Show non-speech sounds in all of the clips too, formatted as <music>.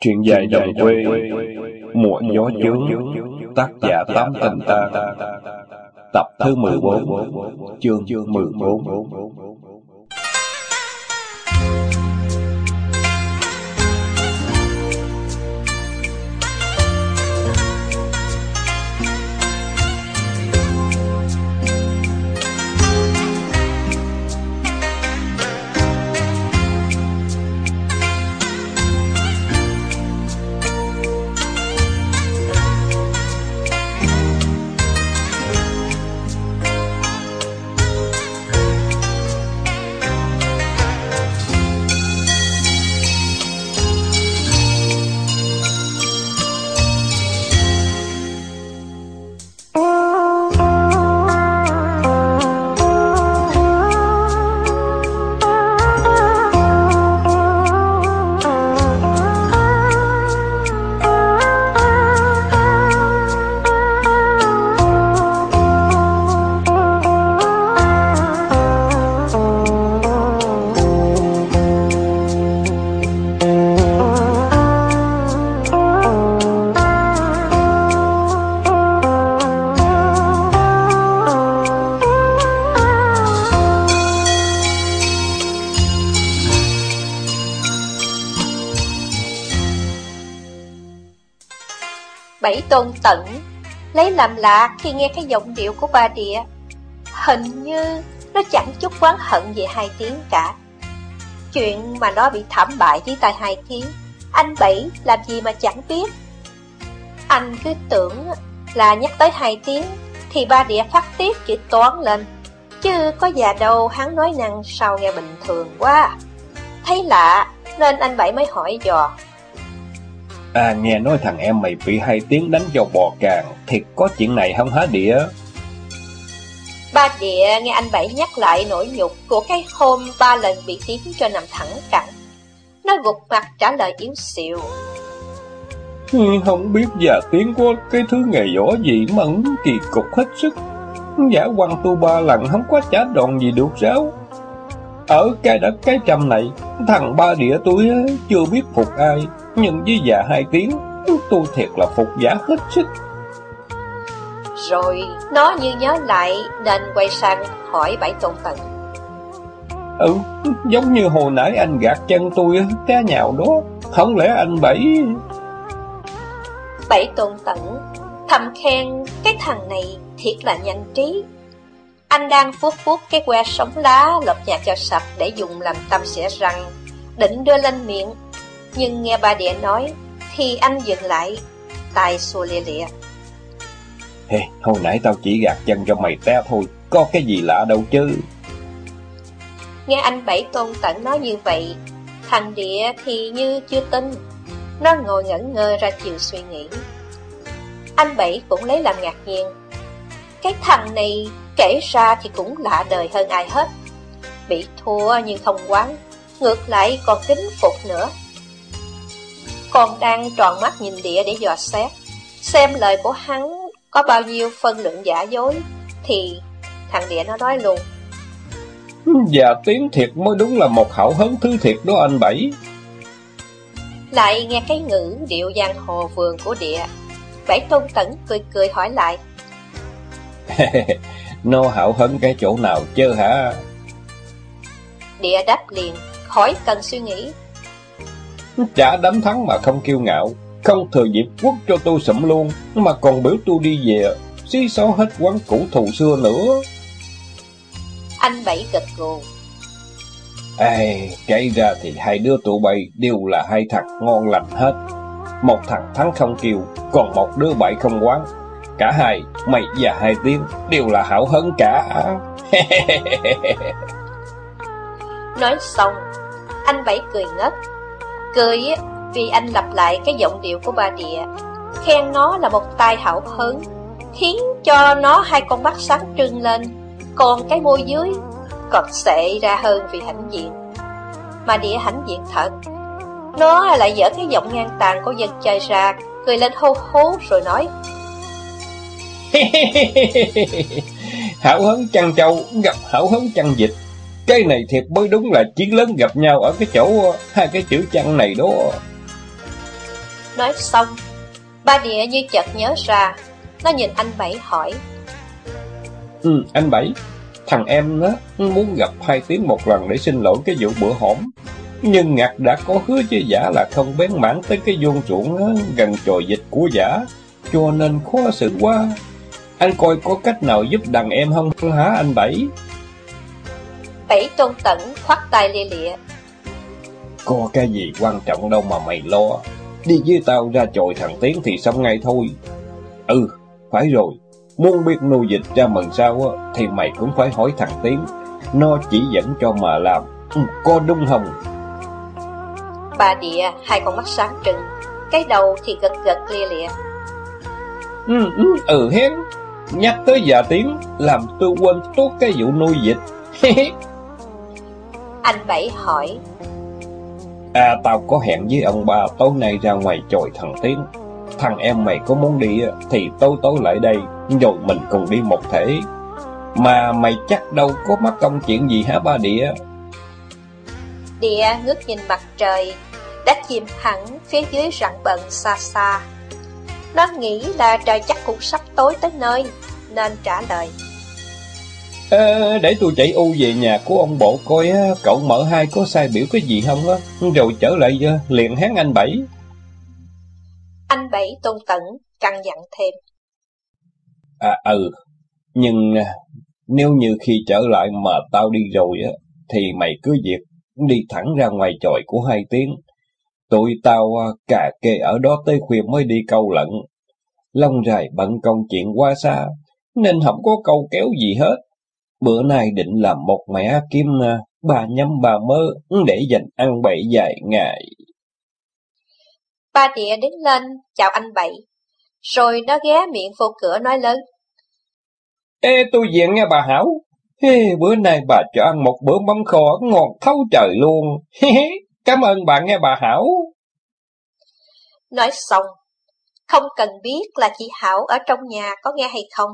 Chuyện dài đồng quê, mùa gió chướng, tác giả Tám Tình Ta, tập thứ 14, chương 14. Tôn tận Lấy làm lạ khi nghe cái giọng điệu của ba địa. Hình như nó chẳng chút oán hận về hai tiếng cả. Chuyện mà nó bị thảm bại dưới tay hai tiếng, Anh Bảy làm gì mà chẳng biết. Anh cứ tưởng là nhắc tới hai tiếng Thì ba địa phát tiết chữ toán lên, Chứ có già đâu hắn nói năng sao nghe bình thường quá. Thấy lạ nên anh Bảy mới hỏi dò. À nghe nói thằng em mày bị hai tiếng đánh cho bò càng, thiệt có chuyện này không hả địa? Ba địa nghe anh Bảy nhắc lại nỗi nhục của cái hôm ba lần bị tiếng cho nằm thẳng cẳng. Nó gục mặt trả lời yếu xìu. Ừ, không biết già tiếng có cái thứ nghề võ gì mà kỳ cục hết sức. Giả quăng tu ba lần không có trả đòn gì được sao? Ở cái đất cái trăm này, thằng ba địa tôi chưa biết phục ai, nhưng với già hai tiếng, tôi thiệt là phục giả hết sức. Rồi nó như nhớ lại nên quay sang hỏi bảy tôn tận. Ừ, giống như hồi nãy anh gạt chân tôi cá nhào đó, không lẽ anh bảy... Bảy tôn tận thầm khen cái thằng này thiệt là nhanh trí. Anh đang vuốt vuốt cái que sống lá lọc nhạt cho sạch để dùng làm tâm xẻ răng, định đưa lên miệng. Nhưng nghe bà địa nói, thì anh dừng lại, tay xua lia lịa. Hey, hồi nãy tao chỉ gạt chân cho mày té thôi, có cái gì lạ đâu chứ. Nghe anh Bảy Tôn Tẩn nói như vậy, thằng địa thì như chưa tin. Nó ngồi ngẩn ngơ ra chiều suy nghĩ. Anh Bảy cũng lấy làm ngạc nhiên. Cái thằng này kể ra thì cũng lạ đời hơn ai hết. Bị thua nhưng không quán, ngược lại còn kính phục nữa. Còn đang tròn mắt nhìn địa để dò xét, xem lời của hắn có bao nhiêu phân lượng giả dối, thì thằng địa nó nói luôn. Dạ tiếng thiệt mới đúng là một hảo hấn thứ thiệt đó anh Bảy. Lại nghe cái ngữ điệu giang hồ vườn của địa. Bảy tôn tẩn cười cười hỏi lại. <laughs> Nó hảo hấn cái chỗ nào chứ hả? Địa đáp liền, khỏi cần suy nghĩ. Chả đánh thắng mà không kiêu ngạo, không thừa dịp quất cho tôi sụm luôn, mà còn biểu tôi đi về, xí xó hết quán cũ thù xưa nữa. Anh Bảy gật gù. Ê, kể ra thì hai đứa tụi bay đều là hai thằng ngon lành hết. Một thằng thắng không kiều, còn một đứa bại không quán. Cả hai, mày và hai tiếng, đều là hảo hấn cả. <laughs> Nói xong, anh Bảy cười ngất. Cười vì anh lặp lại cái giọng điệu của ba địa, khen nó là một tai hảo hớn, khiến cho nó hai con mắt sáng trưng lên, còn cái môi dưới còn sệ ra hơn vì hãnh diện. Mà địa hãnh diện thật, nó lại dở cái giọng ngang tàn của dân chơi ra, cười lên hô hố rồi nói. <laughs> hảo hấn trăng châu gặp hảo hấn trăng dịch. Cái này thiệt mới đúng là chiến lớn gặp nhau ở cái chỗ hai cái chữ chăn này đó. Nói xong, ba địa như chợt nhớ ra, nó nhìn anh Bảy hỏi. Ừ, anh Bảy, thằng em nó muốn gặp hai tiếng một lần để xin lỗi cái vụ bữa hổm. Nhưng Ngạc đã có hứa với giả là không bén mảng tới cái vuông chuộng gần trồi dịch của giả, cho nên khó xử quá. Anh coi có cách nào giúp đàn em không hả anh Bảy? Bảy tôn tẩn khoát tay lia lịa. Có cái gì quan trọng đâu mà mày lo. Đi với tao ra chồi thằng Tiến thì xong ngay thôi. Ừ, phải rồi. Muốn biết nuôi dịch ra mừng sao thì mày cũng phải hỏi thằng Tiến. Nó chỉ dẫn cho mà làm. Ừ, có đúng không? Bà địa hai con mắt sáng trừng. Cái đầu thì gật gật lia lịa. Ừ, ừ, ừ hén. Nhắc tới già Tiến, làm tôi quên tốt cái vụ nuôi dịch. Anh Bảy hỏi. À, tao có hẹn với ông ba tối nay ra ngoài chồi thằng Tiến. Thằng em mày có muốn đi thì tối tối lại đây, rồi mình cùng đi một thể. Mà mày chắc đâu có mắc công chuyện gì hả ba địa? Địa ngước nhìn mặt trời, đã chìm hẳn phía dưới rặng bận xa xa. Nó nghĩ là trời chắc cũng sắp tối tới nơi, nên trả lời. À, để tôi chạy u về nhà của ông bộ coi cậu mở hai có sai biểu cái gì không á, rồi trở lại liền hán anh Bảy. Anh Bảy tôn tẩn căn dặn thêm. À ừ, nhưng nếu như khi trở lại mà tao đi rồi á, thì mày cứ việc đi thẳng ra ngoài chòi của hai tiếng. Tụi tao cà kê ở đó tới khuya mới đi câu lận. Long dài bận công chuyện quá xa, nên không có câu kéo gì hết. Bữa nay định làm một mẻ kim bà nhâm bà mơ để dành ăn bậy dài ngày. Ba địa đứng lên chào anh Bảy, rồi nó ghé miệng vô cửa nói lớn. Ê tôi diện nghe bà Hảo, Ê, bữa nay bà cho ăn một bữa mắm kho ngon thấu trời luôn. Cảm ơn bà nghe bà Hảo. Nói xong, không cần biết là chị Hảo ở trong nhà có nghe hay không.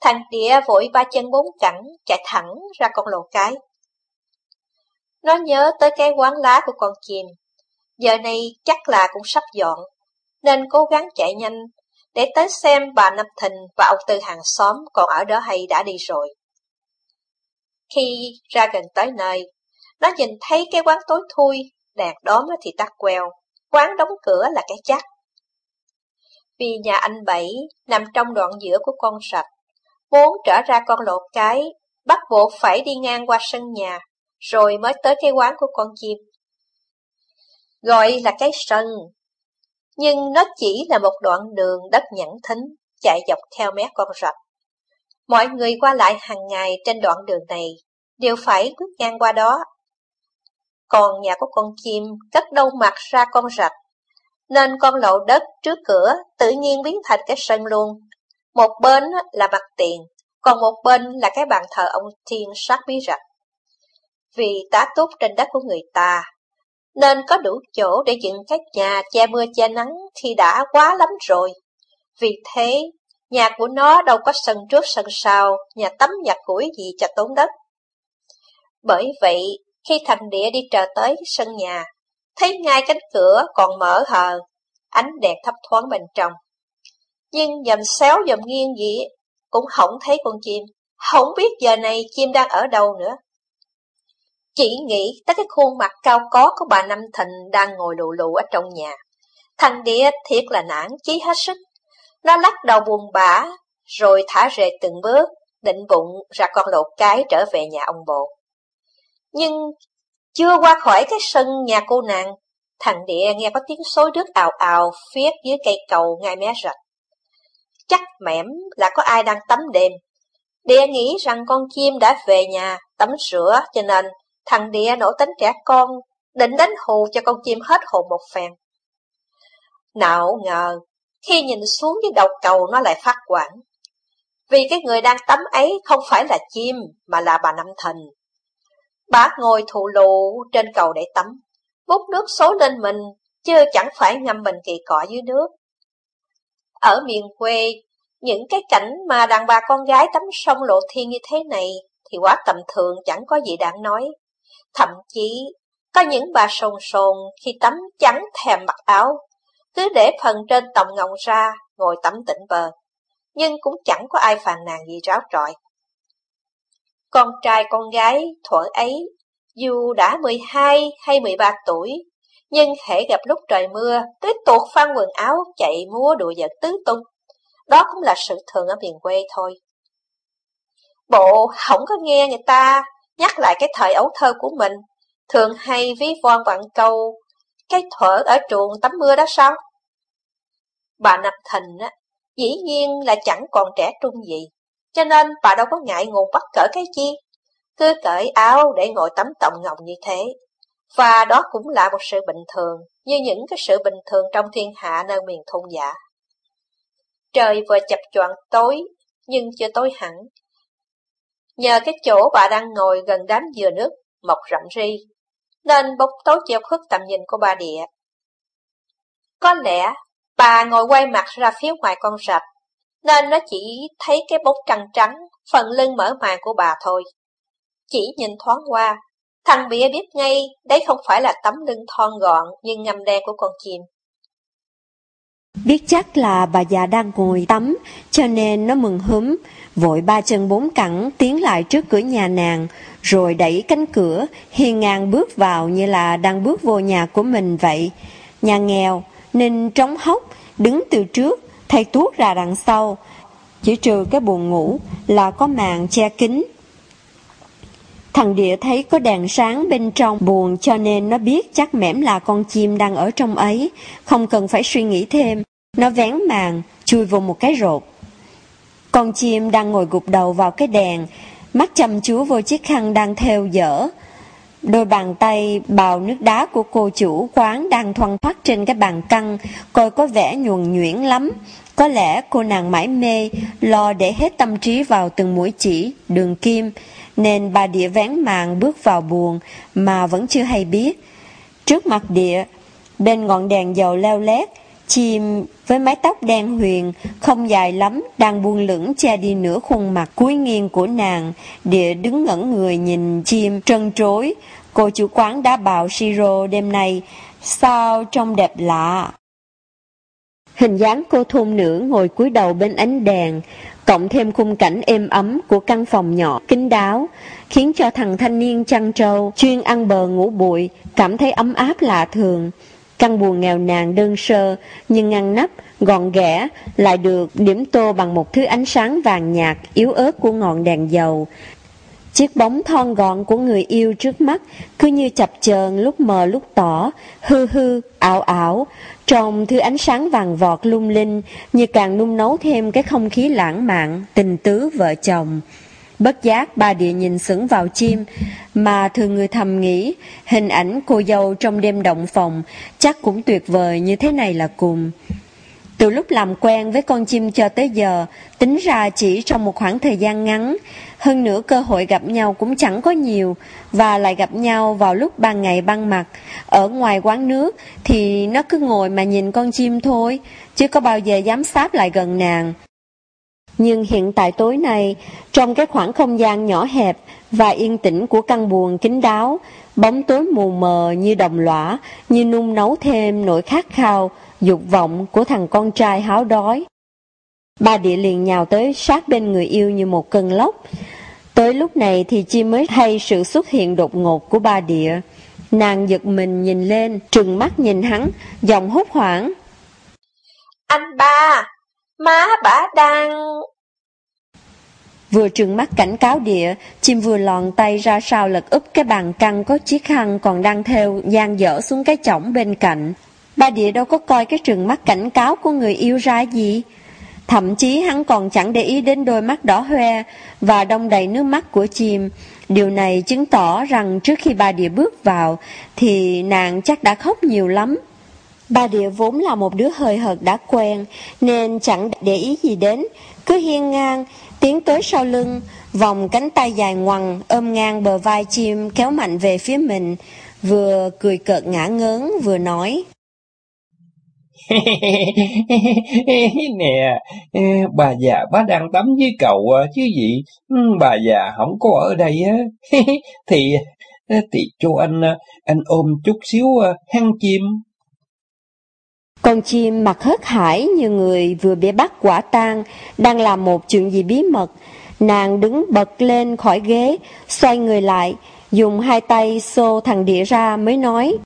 Thằng địa vội ba chân bốn cẳng, chạy thẳng ra con lộ cái. Nó nhớ tới cái quán lá của con chim. Giờ này chắc là cũng sắp dọn, nên cố gắng chạy nhanh để tới xem bà Năm Thình và ông Tư hàng xóm còn ở đó hay đã đi rồi. Khi ra gần tới nơi, nó nhìn thấy cái quán tối thui, đèn đóm thì tắt queo, quán đóng cửa là cái chắc. Vì nhà anh Bảy nằm trong đoạn giữa của con sạch, muốn trở ra con lộ cái, bắt buộc phải đi ngang qua sân nhà, rồi mới tới cái quán của con chim. Gọi là cái sân, nhưng nó chỉ là một đoạn đường đất nhẵn thính, chạy dọc theo mé con rạch. Mọi người qua lại hàng ngày trên đoạn đường này đều phải bước ngang qua đó. Còn nhà của con chim cất đâu mặt ra con rạch, nên con lộ đất trước cửa tự nhiên biến thành cái sân luôn. Một bên là mặt tiền, còn một bên là cái bàn thờ ông Thiên sát bí rạch. Vì tá túc trên đất của người ta, nên có đủ chỗ để dựng các nhà che mưa che nắng thì đã quá lắm rồi. Vì thế, nhà của nó đâu có sân trước sân sau, nhà tắm nhà củi gì cho tốn đất. Bởi vậy, khi thằng địa đi trở tới sân nhà, thấy ngay cánh cửa còn mở hờ, ánh đèn thấp thoáng bên trong. Nhưng dầm xéo dầm nghiêng gì cũng không thấy con chim, không biết giờ này chim đang ở đâu nữa. Chỉ nghĩ tới cái khuôn mặt cao có của bà Năm Thịnh đang ngồi lù lù ở trong nhà. Thằng địa thiệt là nản chí hết sức. Nó lắc đầu buồn bã, rồi thả rề từng bước, định bụng ra con lộ cái trở về nhà ông bộ. Nhưng chưa qua khỏi cái sân nhà cô nàng, thằng địa nghe có tiếng xối nước ào ào phía dưới cây cầu ngay mé rạch. Chắc mẻm là có ai đang tắm đêm. Đĩa nghĩ rằng con chim đã về nhà tắm rửa cho nên thằng Đĩa nổ tính trẻ con, định đánh hù cho con chim hết hồn một phen. Nào ngờ, khi nhìn xuống dưới đầu cầu nó lại phát quản. Vì cái người đang tắm ấy không phải là chim, mà là bà Năm Thần. Bà ngồi thụ lụ trên cầu để tắm, bút nước xối lên mình, chứ chẳng phải ngâm mình kỳ cọ dưới nước. Ở miền quê, những cái cảnh mà đàn bà con gái tắm sông lộ thiên như thế này thì quá tầm thường chẳng có gì đáng nói. Thậm chí, có những bà sồn sồn khi tắm trắng thèm mặc áo, cứ để phần trên tòng ngọng ra, ngồi tắm tỉnh bờ. Nhưng cũng chẳng có ai phàn nàn gì ráo trọi. Con trai con gái thuở ấy, dù đã 12 hay 13 tuổi, nhưng hễ gặp lúc trời mưa, tuyết tuột phăng quần áo, chạy múa đùa giật tứ tung. Đó cũng là sự thường ở miền quê thôi. Bộ không có nghe người ta nhắc lại cái thời ấu thơ của mình, thường hay ví von vặn câu, cái thuở ở trường tắm mưa đó sao? Bà Nạp Thình á, dĩ nhiên là chẳng còn trẻ trung gì, cho nên bà đâu có ngại ngùng bắt cỡ cái chi, cứ cởi áo để ngồi tắm tòng ngọc như thế. Và đó cũng là một sự bình thường, như những cái sự bình thường trong thiên hạ nơi miền thôn giả. Trời vừa chập choạng tối, nhưng chưa tối hẳn. Nhờ cái chỗ bà đang ngồi gần đám dừa nước, mọc rậm ri, nên bóng tối che khuất tầm nhìn của bà địa. Có lẽ bà ngồi quay mặt ra phía ngoài con rạch, nên nó chỉ thấy cái bóng trăng trắng, phần lưng mở màn của bà thôi. Chỉ nhìn thoáng qua, thằng bịa biết ngay đấy không phải là tấm lưng thon gọn như ngầm đen của con chim. Biết chắc là bà già đang ngồi tắm, cho nên nó mừng húm, vội ba chân bốn cẳng tiến lại trước cửa nhà nàng, rồi đẩy cánh cửa, hiên ngang bước vào như là đang bước vô nhà của mình vậy. Nhà nghèo, nên trống hốc, đứng từ trước, thay tuốt ra đằng sau, chỉ trừ cái buồn ngủ là có màn che kính. Thằng địa thấy có đèn sáng bên trong buồn cho nên nó biết chắc mẻm là con chim đang ở trong ấy, không cần phải suy nghĩ thêm. Nó vén màn, chui vào một cái rột. Con chim đang ngồi gục đầu vào cái đèn, mắt chăm chú vô chiếc khăn đang theo dở. Đôi bàn tay bào nước đá của cô chủ quán đang thoăn thoát trên cái bàn căng, coi có vẻ nhuần nhuyễn lắm. Có lẽ cô nàng mãi mê, lo để hết tâm trí vào từng mũi chỉ, đường kim, nên bà địa vén màn bước vào buồn mà vẫn chưa hay biết. Trước mặt địa, bên ngọn đèn dầu leo lét, chim với mái tóc đen huyền, không dài lắm, đang buông lửng che đi nửa khuôn mặt cuối nghiêng của nàng. Địa đứng ngẩn người nhìn chim trân trối. Cô chủ quán đã bảo Siro đêm nay, sao trông đẹp lạ. Hình dáng cô thôn nữ ngồi cúi đầu bên ánh đèn, cộng thêm khung cảnh êm ấm của căn phòng nhỏ, kín đáo, khiến cho thằng thanh niên chăn trâu, chuyên ăn bờ ngủ bụi, cảm thấy ấm áp lạ thường. Căn buồn nghèo nàn đơn sơ, nhưng ngăn nắp, gọn ghẽ, lại được điểm tô bằng một thứ ánh sáng vàng nhạt, yếu ớt của ngọn đèn dầu. Chiếc bóng thon gọn của người yêu trước mắt cứ như chập chờn lúc mờ lúc tỏ, hư hư, ảo ảo, trong thứ ánh sáng vàng vọt lung linh như càng nung nấu thêm cái không khí lãng mạn, tình tứ vợ chồng. Bất giác bà địa nhìn sững vào chim, mà thường người thầm nghĩ, hình ảnh cô dâu trong đêm động phòng chắc cũng tuyệt vời như thế này là cùng. Từ lúc làm quen với con chim cho tới giờ, tính ra chỉ trong một khoảng thời gian ngắn, hơn nữa cơ hội gặp nhau cũng chẳng có nhiều, và lại gặp nhau vào lúc ban ngày ban mặt. Ở ngoài quán nước thì nó cứ ngồi mà nhìn con chim thôi, chứ có bao giờ dám sáp lại gần nàng. Nhưng hiện tại tối nay, trong cái khoảng không gian nhỏ hẹp và yên tĩnh của căn buồng kín đáo, bóng tối mù mờ như đồng lõa, như nung nấu thêm nỗi khát khao, dục vọng của thằng con trai háo đói. Ba địa liền nhào tới sát bên người yêu như một cơn lốc. Tới lúc này thì chi mới hay sự xuất hiện đột ngột của ba địa. Nàng giật mình nhìn lên, trừng mắt nhìn hắn, giọng hốt hoảng. Anh ba, má bả đang... Vừa trừng mắt cảnh cáo địa, chim vừa lòn tay ra sau lật úp cái bàn căng có chiếc khăn còn đang theo gian dở xuống cái chõng bên cạnh. Ba địa đâu có coi cái trừng mắt cảnh cáo của người yêu ra gì. Thậm chí hắn còn chẳng để ý đến đôi mắt đỏ hoe và đông đầy nước mắt của chim. Điều này chứng tỏ rằng trước khi ba địa bước vào thì nàng chắc đã khóc nhiều lắm. Ba địa vốn là một đứa hơi hợt đã quen nên chẳng để ý gì đến, cứ hiên ngang, tiến tới sau lưng, vòng cánh tay dài ngoằng ôm ngang bờ vai chim kéo mạnh về phía mình, vừa cười cợt ngã ngớn vừa nói. <laughs> nè, bà già bá đang tắm với cậu chứ gì, ừ, bà già không có ở đây á, <laughs> thì thì cho anh anh ôm chút xíu hang chim. Con chim mặt hớt hải như người vừa bị bắt quả tang, đang làm một chuyện gì bí mật. Nàng đứng bật lên khỏi ghế, xoay người lại, dùng hai tay xô thằng đĩa ra mới nói.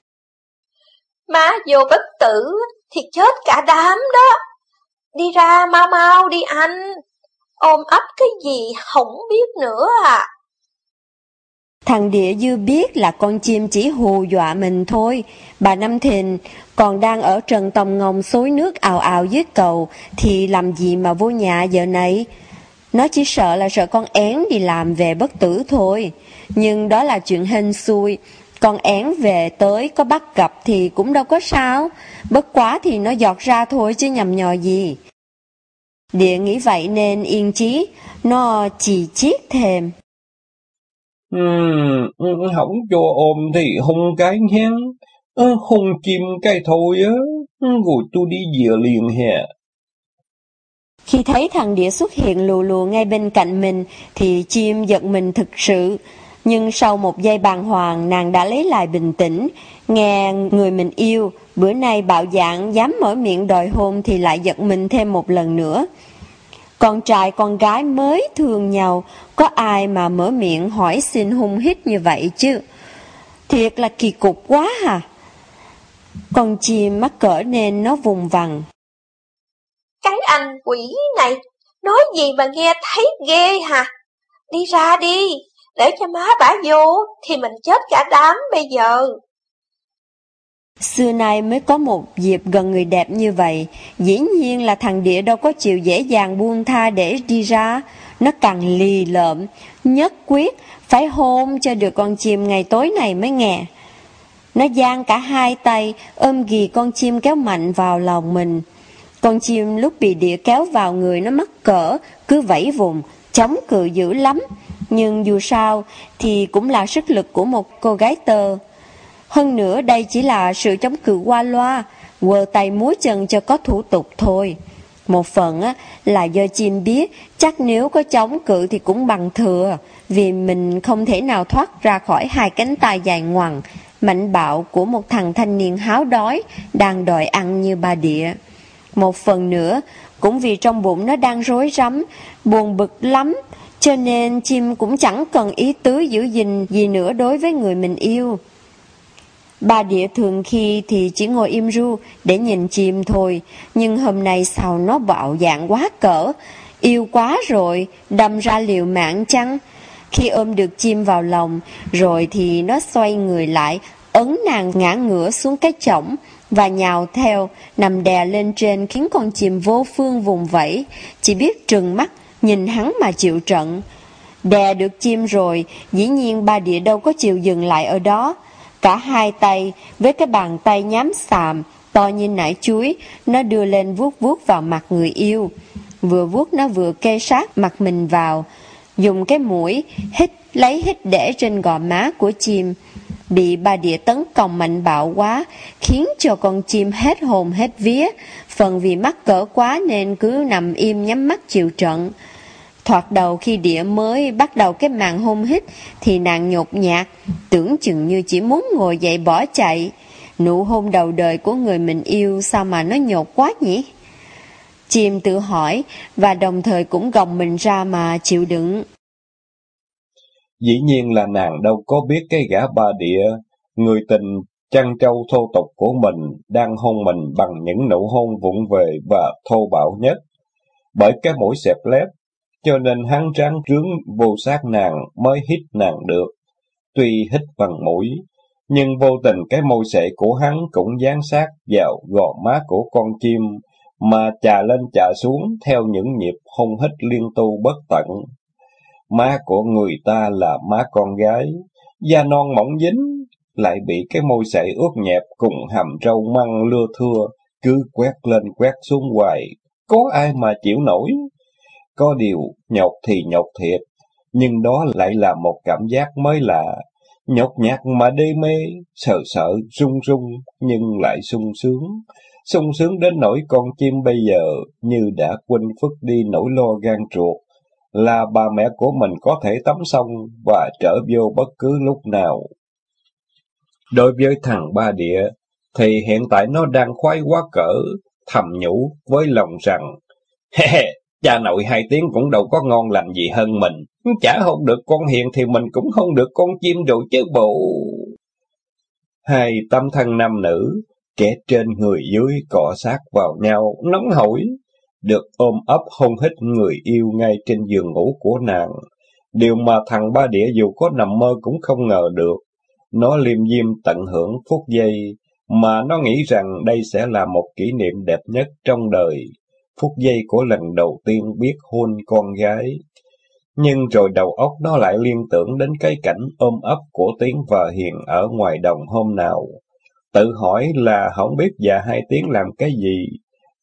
Má vô bất tử thì chết cả đám đó. Đi ra mau mau đi anh. Ôm ấp cái gì không biết nữa à. Thằng địa dư biết là con chim chỉ hù dọa mình thôi. Bà Năm Thìn còn đang ở trần tòng ngồng xối nước ào ào dưới cầu thì làm gì mà vô nhà giờ này. Nó chỉ sợ là sợ con én đi làm về bất tử thôi. Nhưng đó là chuyện hên xui. Con én về tới có bắt gặp thì cũng đâu có sao. Bất quá thì nó giọt ra thôi chứ nhầm nhò gì. Địa nghĩ vậy nên yên chí, nó chỉ chiết thêm. Ừm, không cho ôm thì hung cái nhén, hung chim cái thôi á, rồi tôi đi về liền hè. Khi thấy thằng đĩa xuất hiện lù lù ngay bên cạnh mình thì chim giật mình thực sự. Nhưng sau một giây bàng hoàng nàng đã lấy lại bình tĩnh, nghe người mình yêu, bữa nay bạo dạng dám mở miệng đòi hôn thì lại giật mình thêm một lần nữa. Con trai con gái mới thương nhau, có ai mà mở miệng hỏi xin hung hít như vậy chứ? Thiệt là kỳ cục quá à! Con chim mắc cỡ nên nó vùng vằng. Cái anh quỷ này, nói gì mà nghe thấy ghê hả? Đi ra đi, để cho má bả vô, thì mình chết cả đám bây giờ. Xưa nay mới có một dịp gần người đẹp như vậy, dĩ nhiên là thằng địa đâu có chịu dễ dàng buông tha để đi ra, nó càng lì lợm, nhất quyết, phải hôn cho được con chim ngày tối này mới nghe. Nó giang cả hai tay, ôm ghì con chim kéo mạnh vào lòng mình. Con chim lúc bị địa kéo vào người nó mắc cỡ, cứ vẫy vùng, chống cự dữ lắm. Nhưng dù sao thì cũng là sức lực của một cô gái tơ. Hơn nữa đây chỉ là sự chống cự qua loa, quờ tay múa chân cho có thủ tục thôi. Một phần á, là do chim biết chắc nếu có chống cự thì cũng bằng thừa, vì mình không thể nào thoát ra khỏi hai cánh tay dài ngoằng, mạnh bạo của một thằng thanh niên háo đói đang đòi ăn như ba địa. Một phần nữa, cũng vì trong bụng nó đang rối rắm, buồn bực lắm, cho nên chim cũng chẳng cần ý tứ giữ gìn gì nữa đối với người mình yêu. Bà địa thường khi thì chỉ ngồi im ru để nhìn chim thôi, nhưng hôm nay sao nó bạo dạng quá cỡ, yêu quá rồi, đâm ra liều mạng chăng? Khi ôm được chim vào lòng, rồi thì nó xoay người lại, ấn nàng ngã ngửa xuống cái chổng và nhào theo, nằm đè lên trên khiến con chim vô phương vùng vẫy, chỉ biết trừng mắt, nhìn hắn mà chịu trận. Đè được chim rồi, dĩ nhiên ba địa đâu có chịu dừng lại ở đó, Cả hai tay, với cái bàn tay nhám xàm, to như nải chuối, nó đưa lên vuốt vuốt vào mặt người yêu. Vừa vuốt nó vừa kê sát mặt mình vào, dùng cái mũi hít lấy hít để trên gò má của chim. Bị ba địa tấn công mạnh bạo quá, khiến cho con chim hết hồn hết vía, phần vì mắc cỡ quá nên cứ nằm im nhắm mắt chịu trận. Thoạt đầu khi đĩa mới bắt đầu cái màn hôn hít thì nàng nhột nhạt, tưởng chừng như chỉ muốn ngồi dậy bỏ chạy. Nụ hôn đầu đời của người mình yêu sao mà nó nhột quá nhỉ? Chim tự hỏi và đồng thời cũng gồng mình ra mà chịu đựng. Dĩ nhiên là nàng đâu có biết cái gã ba địa, người tình chăn trâu thô tục của mình đang hôn mình bằng những nụ hôn vụng về và thô bạo nhất. Bởi cái mũi xẹp lép cho nên hắn ráng trướng vô sát nàng mới hít nàng được. Tuy hít bằng mũi, nhưng vô tình cái môi sệ của hắn cũng dán sát vào gò má của con chim, mà chà lên chà xuống theo những nhịp hôn hít liên tu bất tận. Má của người ta là má con gái, da non mỏng dính, lại bị cái môi sậy ướt nhẹp cùng hàm râu măng lưa thưa, cứ quét lên quét xuống hoài, có ai mà chịu nổi. Có điều, nhọc thì nhọc thiệt, nhưng đó lại là một cảm giác mới lạ. Nhọc nhạt mà đê mê, sợ sợ, rung rung, nhưng lại sung sướng. sung sướng đến nỗi con chim bây giờ như đã quên phức đi nỗi lo gan ruột, là bà mẹ của mình có thể tắm xong và trở vô bất cứ lúc nào. Đối với thằng ba địa, thì hiện tại nó đang khoái quá cỡ, thầm nhủ với lòng rằng, he he, cha nội hai tiếng cũng đâu có ngon lành gì hơn mình, chả không được con hiền thì mình cũng không được con chim rồi chứ bộ. Hai tâm thân nam nữ, kẻ trên người dưới cọ sát vào nhau, nóng hổi, được ôm ấp hôn hít người yêu ngay trên giường ngủ của nàng. Điều mà thằng ba địa dù có nằm mơ cũng không ngờ được. Nó liêm diêm tận hưởng phút giây, mà nó nghĩ rằng đây sẽ là một kỷ niệm đẹp nhất trong đời. Phút giây của lần đầu tiên biết hôn con gái. Nhưng rồi đầu óc nó lại liên tưởng đến cái cảnh ôm ấp của Tiến và Hiền ở ngoài đồng hôm nào. Tự hỏi là không biết già hai tiếng làm cái gì,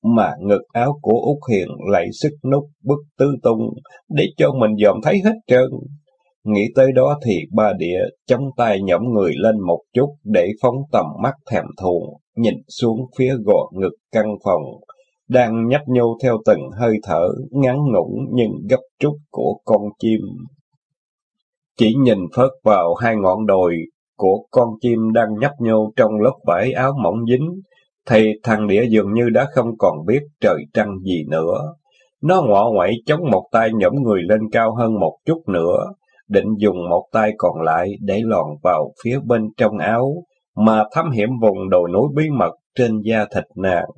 mà ngực áo của Úc Hiền lại sức nút bức tư tung, để cho mình dòm thấy hết trơn. Nghĩ tới đó thì ba địa chống tay nhõm người lên một chút để phóng tầm mắt thèm thuồng, nhìn xuống phía gò ngực căn phòng, đang nhấp nhô theo từng hơi thở ngắn ngủn nhưng gấp trúc của con chim. Chỉ nhìn phớt vào hai ngọn đồi của con chim đang nhấp nhô trong lớp vải áo mỏng dính, thì thằng đĩa dường như đã không còn biết trời trăng gì nữa. Nó ngọ ngoại chống một tay nhổm người lên cao hơn một chút nữa, định dùng một tay còn lại để lòn vào phía bên trong áo, mà thám hiểm vùng đồi núi bí mật trên da thịt nàng.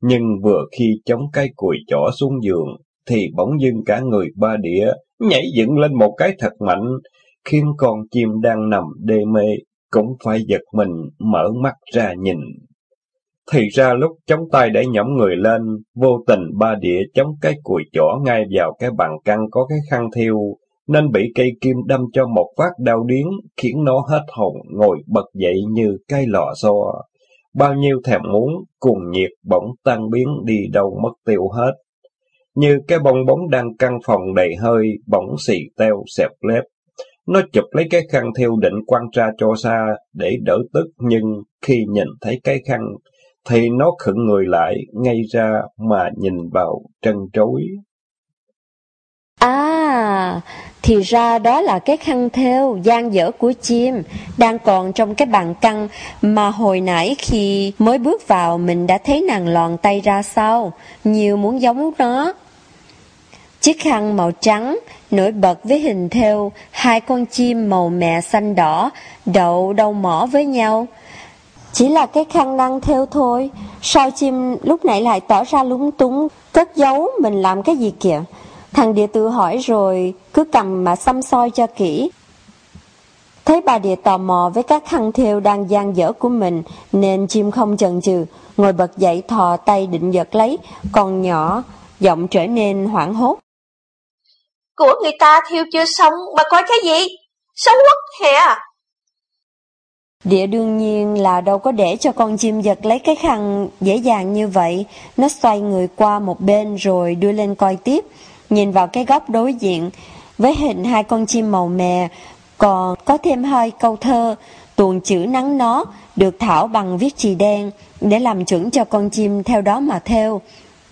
Nhưng vừa khi chống cái cùi chỏ xuống giường, thì bỗng dưng cả người ba đĩa nhảy dựng lên một cái thật mạnh, khiến con chim đang nằm đê mê cũng phải giật mình mở mắt ra nhìn. Thì ra lúc chống tay để nhõm người lên, vô tình ba đĩa chống cái cùi chỏ ngay vào cái bàn căn có cái khăn thiêu, nên bị cây kim đâm cho một phát đau điếng, khiến nó hết hồn ngồi bật dậy như cây lò xo. Bao nhiêu thèm muốn, cùng nhiệt bỗng tan biến đi đâu mất tiêu hết. Như cái bong bóng đang căn phòng đầy hơi, bỗng xì teo xẹp lép. Nó chụp lấy cái khăn thiêu định quăng ra cho xa để đỡ tức, nhưng khi nhìn thấy cái khăn, thì nó khựng người lại, ngay ra mà nhìn vào trân trối. À, thì ra đó là cái khăn thêu gian dở của chim, đang còn trong cái bàn căng mà hồi nãy khi mới bước vào mình đã thấy nàng lòn tay ra sau, nhiều muốn giống nó. Chiếc khăn màu trắng nổi bật với hình thêu hai con chim màu mẹ xanh đỏ đậu đầu mỏ với nhau. Chỉ là cái khăn đang theo thôi, sao chim lúc nãy lại tỏ ra lúng túng, cất giấu mình làm cái gì kìa. Thằng địa tự hỏi rồi, cứ cầm mà xăm soi cho kỹ. Thấy bà địa tò mò với các khăn thêu đang gian dở của mình, nên chim không chần chừ, ngồi bật dậy thò tay định giật lấy, còn nhỏ, giọng trở nên hoảng hốt. Của người ta thiêu chưa xong mà coi cái gì? Xấu quất hè Địa đương nhiên là đâu có để cho con chim giật lấy cái khăn dễ dàng như vậy. Nó xoay người qua một bên rồi đưa lên coi tiếp, nhìn vào cái góc đối diện với hình hai con chim màu mè, còn có thêm hai câu thơ, tuồng chữ nắng nó, được thảo bằng viết chì đen để làm chuẩn cho con chim theo đó mà theo.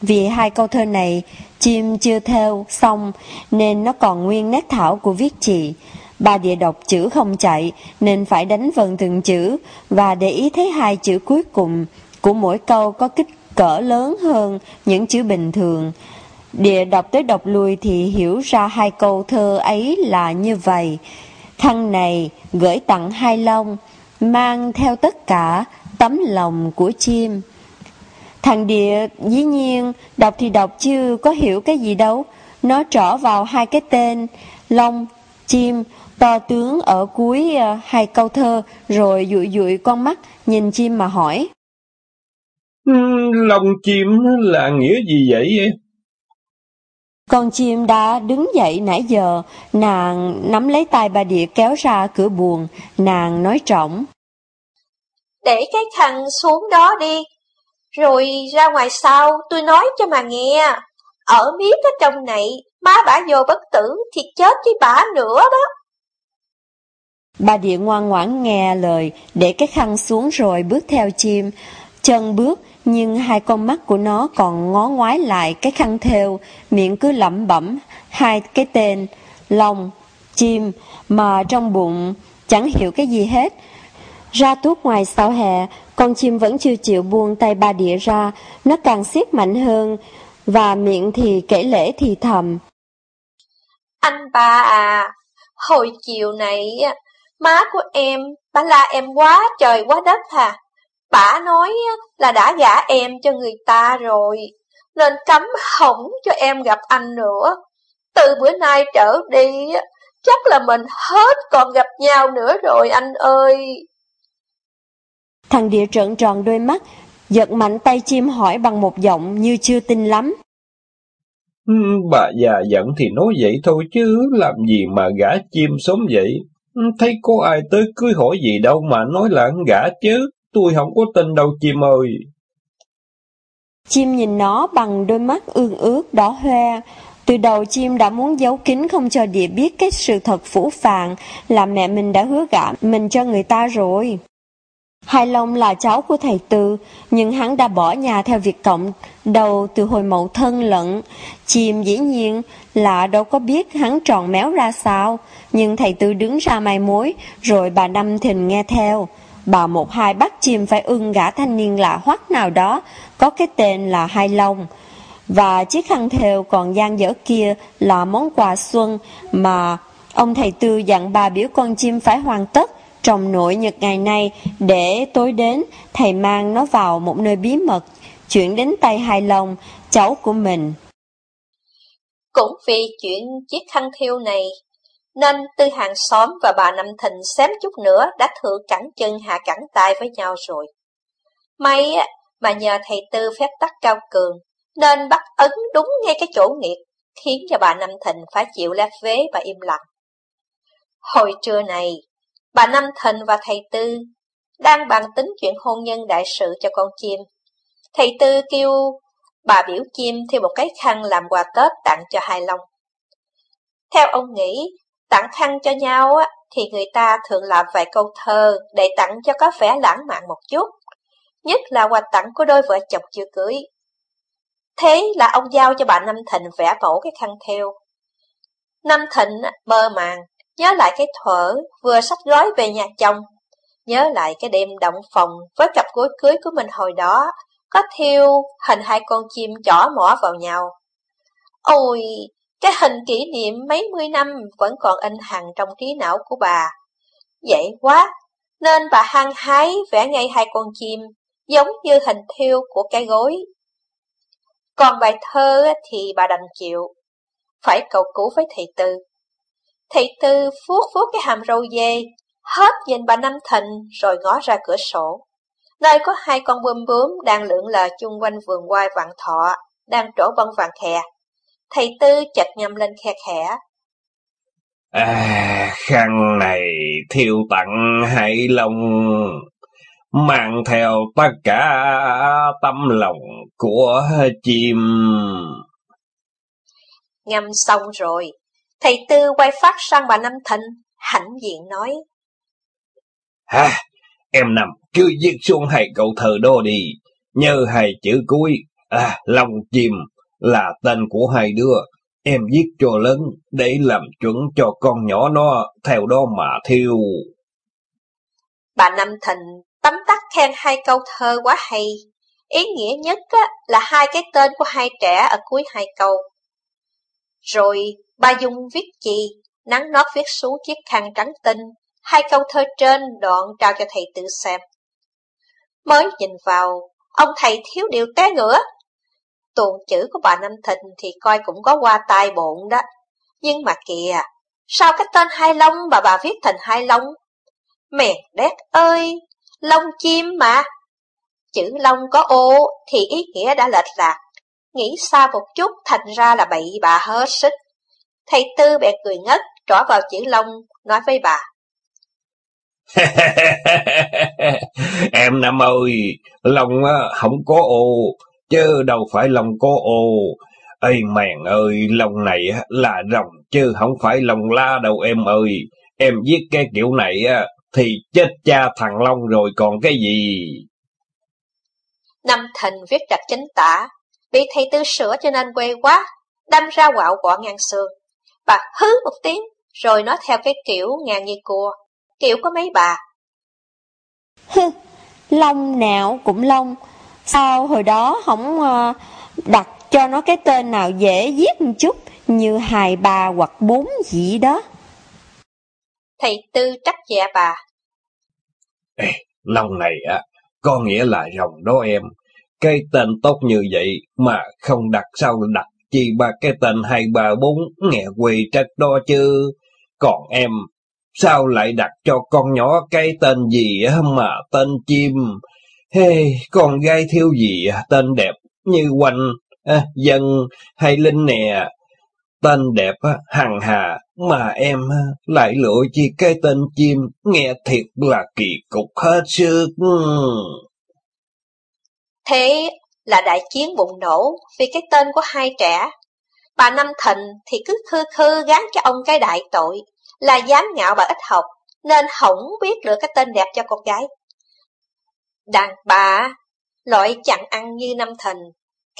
Vì hai câu thơ này, chim chưa theo xong nên nó còn nguyên nét thảo của viết chì. Bà địa đọc chữ không chạy nên phải đánh vần từng chữ và để ý thấy hai chữ cuối cùng của mỗi câu có kích cỡ lớn hơn những chữ bình thường. Địa đọc tới đọc lui thì hiểu ra hai câu thơ ấy là như vậy. Thăng này gửi tặng hai lông, mang theo tất cả tấm lòng của chim. Thằng địa dĩ nhiên đọc thì đọc chứ có hiểu cái gì đâu. Nó trỏ vào hai cái tên, long, chim, To tướng ở cuối ờ, hai câu thơ, rồi dụi dụi con mắt, nhìn chim mà hỏi. Lòng chim là nghĩa gì vậy em? Con chim đã đứng dậy nãy giờ, nàng nắm lấy tay bà địa kéo ra cửa buồn, nàng nói trọng. Để cái thằng xuống đó đi, rồi ra ngoài sau tôi nói cho mà nghe. Ở miết ở trong này, má bả vô bất tử thì chết với bả nữa đó. Bà địa ngoan ngoãn nghe lời, để cái khăn xuống rồi bước theo chim. Chân bước, nhưng hai con mắt của nó còn ngó ngoái lại cái khăn theo, miệng cứ lẩm bẩm hai cái tên, lòng, chim, mà trong bụng chẳng hiểu cái gì hết. Ra tuốt ngoài sau hè, con chim vẫn chưa chịu buông tay ba đĩa ra, nó càng siết mạnh hơn, và miệng thì kể lễ thì thầm. Anh ba à, hồi chiều này, má của em, bà la em quá trời quá đất à. Bà nói là đã gả em cho người ta rồi, nên cấm hỏng cho em gặp anh nữa. Từ bữa nay trở đi, chắc là mình hết còn gặp nhau nữa rồi anh ơi. Thằng địa trợn tròn đôi mắt, giật mạnh tay chim hỏi bằng một giọng như chưa tin lắm. Ừ, bà già giận thì nói vậy thôi chứ, làm gì mà gả chim sớm vậy? Ừ, thấy có ai tới cưới hỏi gì đâu mà nói là gả chứ, tôi không có tin đâu chim ơi. Chim nhìn nó bằng đôi mắt ương ướt đỏ hoe. Từ đầu chim đã muốn giấu kín không cho địa biết cái sự thật phủ phàng là mẹ mình đã hứa gả mình cho người ta rồi. Hai Long là cháu của thầy Tư, nhưng hắn đã bỏ nhà theo việc cộng đầu từ hồi mậu thân lận. Chìm dĩ nhiên là đâu có biết hắn tròn méo ra sao, nhưng thầy Tư đứng ra mai mối, rồi bà Năm Thìn nghe theo. Bà một hai bắt chim phải ưng gã thanh niên lạ hoắc nào đó, có cái tên là Hai Long. Và chiếc khăn thêu còn gian dở kia là món quà xuân mà ông thầy Tư dặn bà biểu con chim phải hoàn tất trong nội nhật ngày nay, để tối đến, thầy mang nó vào một nơi bí mật, chuyển đến tay Hai Long, cháu của mình. Cũng vì chuyện chiếc khăn thiêu này, nên tư hàng xóm và bà Năm Thịnh xém chút nữa đã thừa cẳng chân hạ cẳng tay với nhau rồi. May mà nhờ thầy Tư phép tắc cao cường, nên bắt ấn đúng ngay cái chỗ nghiệt, khiến cho bà Năm Thịnh phải chịu lép vế và im lặng. Hồi trưa này, Bà Năm Thịnh và thầy Tư đang bàn tính chuyện hôn nhân đại sự cho con chim. Thầy Tư kêu bà biểu chim theo một cái khăn làm quà Tết tặng cho hai Long. Theo ông nghĩ, tặng khăn cho nhau á, thì người ta thường làm vài câu thơ để tặng cho có vẻ lãng mạn một chút, nhất là quà tặng của đôi vợ chồng chưa cưới. Thế là ông giao cho bà Năm Thịnh vẽ mẫu cái khăn theo. Năm Thịnh mơ màng, nhớ lại cái thuở vừa sách gói về nhà chồng, nhớ lại cái đêm động phòng với cặp gối cưới của mình hồi đó, có thiêu hình hai con chim chỏ mỏ vào nhau. Ôi, cái hình kỷ niệm mấy mươi năm vẫn còn in hằn trong trí não của bà. Vậy quá, nên bà hăng hái vẽ ngay hai con chim, giống như hình thiêu của cái gối. Còn bài thơ thì bà đành chịu, phải cầu cứu với thầy Tư. Thị tư vuốt vuốt cái hàm râu dê, hết nhìn bà Năm Thịnh rồi ngó ra cửa sổ. Nơi có hai con bướm bướm đang lượn lờ chung quanh vườn quai vạn thọ, đang trổ bông vàng khè. Thầy Tư chật nhầm lên khe khẽ. À, khăn này thiêu tặng Hải Long, mang theo tất cả tâm lòng của chim. Ngâm xong rồi, Thầy Tư quay phát sang bà Năm Thịnh, hãnh diện nói. Ha, em nằm cứ viết xuống hai cậu thơ đó đi, nhớ hai chữ cuối, à, lòng chìm là tên của hai đứa. Em viết cho lớn để làm chuẩn cho con nhỏ nó theo đó mà thiêu. Bà Năm Thịnh tấm tắc khen hai câu thơ quá hay. Ý nghĩa nhất là hai cái tên của hai trẻ ở cuối hai câu. Rồi Ba Dung viết chi, nắng nót viết xuống chiếc khăn trắng tinh, hai câu thơ trên đoạn trao cho thầy tự xem. Mới nhìn vào, ông thầy thiếu điều té ngửa tuần chữ của bà Năm Thịnh thì coi cũng có qua tai bộn đó. Nhưng mà kìa, sao cái tên Hai Long bà bà viết thành Hai Long? Mẹ đét ơi, long chim mà. Chữ Long có ô thì ý nghĩa đã lệch lạc. Nghĩ xa một chút thành ra là bậy bà hết sức. Thầy Tư bèn cười ngất, trỏ vào chữ Long, nói với bà. <laughs> em Năm ơi, Long không có ô, chứ đâu phải Long có ô. Ây mèn ơi, Long này là rồng, chứ không phải Long la đâu em ơi. Em viết cái kiểu này thì chết cha thằng Long rồi còn cái gì. Năm Thịnh viết đặt chính tả, bị thầy Tư sửa cho nên quê quá, đâm ra quạo quọ ngang xương. Bà hứ một tiếng, rồi nói theo cái kiểu ngang như cua, kiểu có mấy bà. Hừ, lông nào cũng lông. Sao hồi đó không uh, đặt cho nó cái tên nào dễ viết một chút, như hài ba hoặc bốn gì đó. Thầy Tư trách dạ bà. Ê, lông này á, có nghĩa là rồng đó em. Cái tên tốt như vậy mà không đặt sao đặt chi ba cái tên hai ba bốn nghe quỳ trách đó chứ. Còn em, sao lại đặt cho con nhỏ cái tên gì mà tên chim? Hey, con gái thiếu gì à? tên đẹp như quanh, à, dân hay linh nè. Tên đẹp hằng hà mà em lại lựa chi cái tên chim nghe thiệt là kỳ cục hết sức. Thế là đại chiến bùng nổ vì cái tên của hai trẻ. Bà Năm Thịnh thì cứ khư khư gán cho ông cái đại tội là dám ngạo bà ít học nên không biết lựa cái tên đẹp cho con gái. Đàn bà, loại chẳng ăn như Năm Thịnh,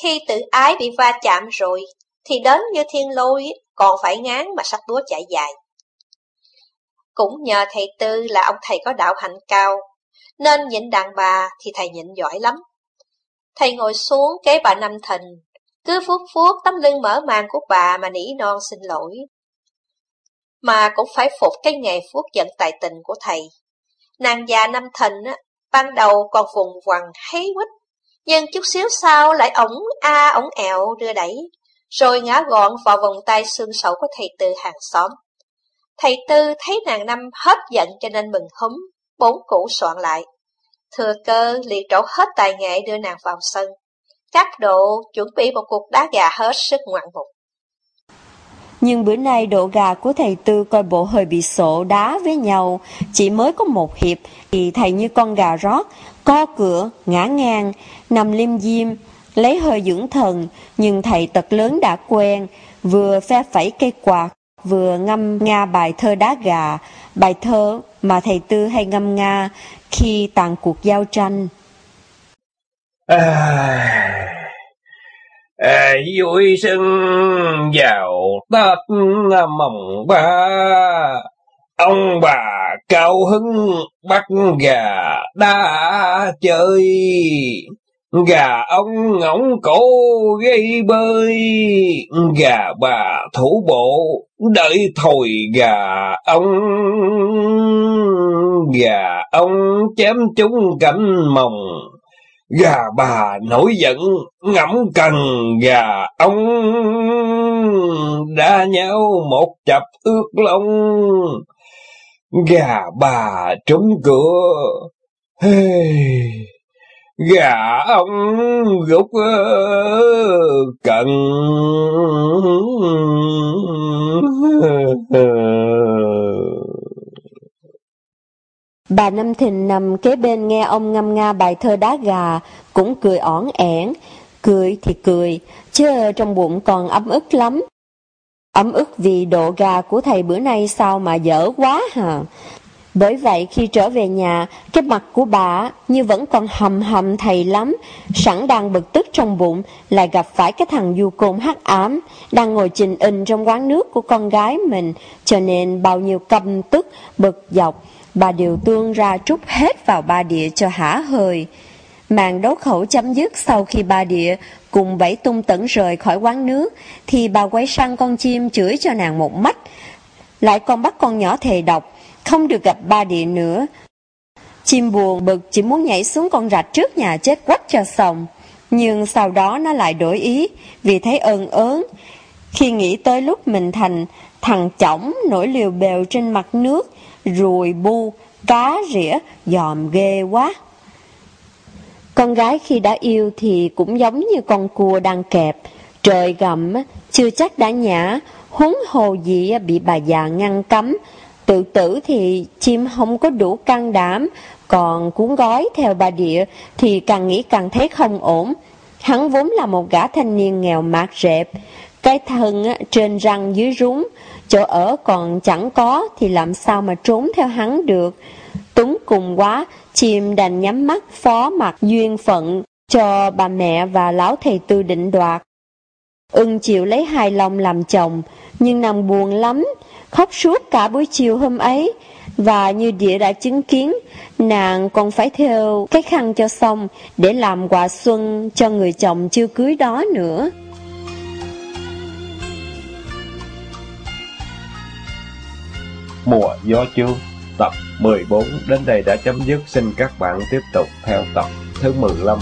khi tự ái bị va chạm rồi thì đến như thiên lôi còn phải ngán mà sắp búa chạy dài. Cũng nhờ thầy Tư là ông thầy có đạo hạnh cao, nên nhịn đàn bà thì thầy nhịn giỏi lắm. Thầy ngồi xuống kế bà Năm Thình, cứ vuốt vuốt tấm lưng mở màn của bà mà nỉ non xin lỗi. Mà cũng phải phục cái nghề phước giận tài tình của thầy. Nàng già Năm Thình á, ban đầu còn vùng vằng hay quýt, nhưng chút xíu sau lại ổng a ổng ẹo đưa đẩy, rồi ngã gọn vào vòng tay xương sầu của thầy Tư hàng xóm. Thầy Tư thấy nàng Năm hết giận cho nên mừng húm, bốn củ soạn lại. Thừa cơ liền trổ hết tài nghệ đưa nàng vào sân. Các độ chuẩn bị một cuộc đá gà hết sức ngoạn mục. Nhưng bữa nay độ gà của thầy Tư coi bộ hơi bị sổ đá với nhau, chỉ mới có một hiệp thì thầy như con gà rót, co cửa, ngã ngang, nằm liêm diêm, lấy hơi dưỡng thần, nhưng thầy tật lớn đã quen, vừa phe phẩy cây quạt, vừa ngâm nga bài thơ đá gà, bài thơ mà thầy Tư hay ngâm nga khi tàn cuộc giao tranh. À, à, vui xuân vào Tết mồng ba, ông bà cao hứng bắt gà đá chơi. Gà ông ngỗng cổ gây bơi, gà bà thủ bộ đợi thổi gà ông. Gà ông chém chúng cánh mồng, gà bà nổi giận ngẫm cần gà ông đã nhau một chập ước lông. Gà bà trúng cửa, hey gà ông gục ờ, cận Bà Năm Thìn nằm kế bên nghe ông ngâm nga bài thơ đá gà, cũng cười ỏn ẻn, cười thì cười, chứ trong bụng còn ấm ức lắm. Ấm ức vì độ gà của thầy bữa nay sao mà dở quá hả? Bởi vậy khi trở về nhà, cái mặt của bà như vẫn còn hầm hầm thầy lắm, sẵn đang bực tức trong bụng, lại gặp phải cái thằng du côn hắc ám, đang ngồi trình in trong quán nước của con gái mình, cho nên bao nhiêu căm tức, bực dọc, bà đều tương ra trút hết vào ba địa cho hả hơi. Màn đấu khẩu chấm dứt sau khi ba địa cùng bảy tung tẩn rời khỏi quán nước, thì bà quay sang con chim chửi cho nàng một mắt, lại còn bắt con nhỏ thề độc, không được gặp ba địa nữa. Chim buồn bực chỉ muốn nhảy xuống con rạch trước nhà chết quách cho xong. Nhưng sau đó nó lại đổi ý, vì thấy ơn ớn. Khi nghĩ tới lúc mình thành thằng chỏng nổi liều bèo trên mặt nước, ruồi bu, cá rỉa, dòm ghê quá. Con gái khi đã yêu thì cũng giống như con cua đang kẹp, trời gặm, chưa chắc đã nhả, huống hồ gì bị bà già ngăn cấm, Tự tử thì chim không có đủ can đảm, còn cuốn gói theo bà địa thì càng nghĩ càng thấy không ổn. Hắn vốn là một gã thanh niên nghèo mạt rẹp, cái thân trên răng dưới rúng, chỗ ở còn chẳng có thì làm sao mà trốn theo hắn được. Túng cùng quá, chim đành nhắm mắt phó mặt duyên phận cho bà mẹ và lão thầy tư định đoạt. Ưng chịu lấy hài lòng làm chồng, nhưng nàng buồn lắm, khóc suốt cả buổi chiều hôm ấy, Và như địa đã chứng kiến, nàng còn phải theo cái khăn cho xong để làm quà xuân cho người chồng chưa cưới đó nữa. Mùa gió chương tập 14 đến đây đã chấm dứt. Xin các bạn tiếp tục theo tập thứ 15.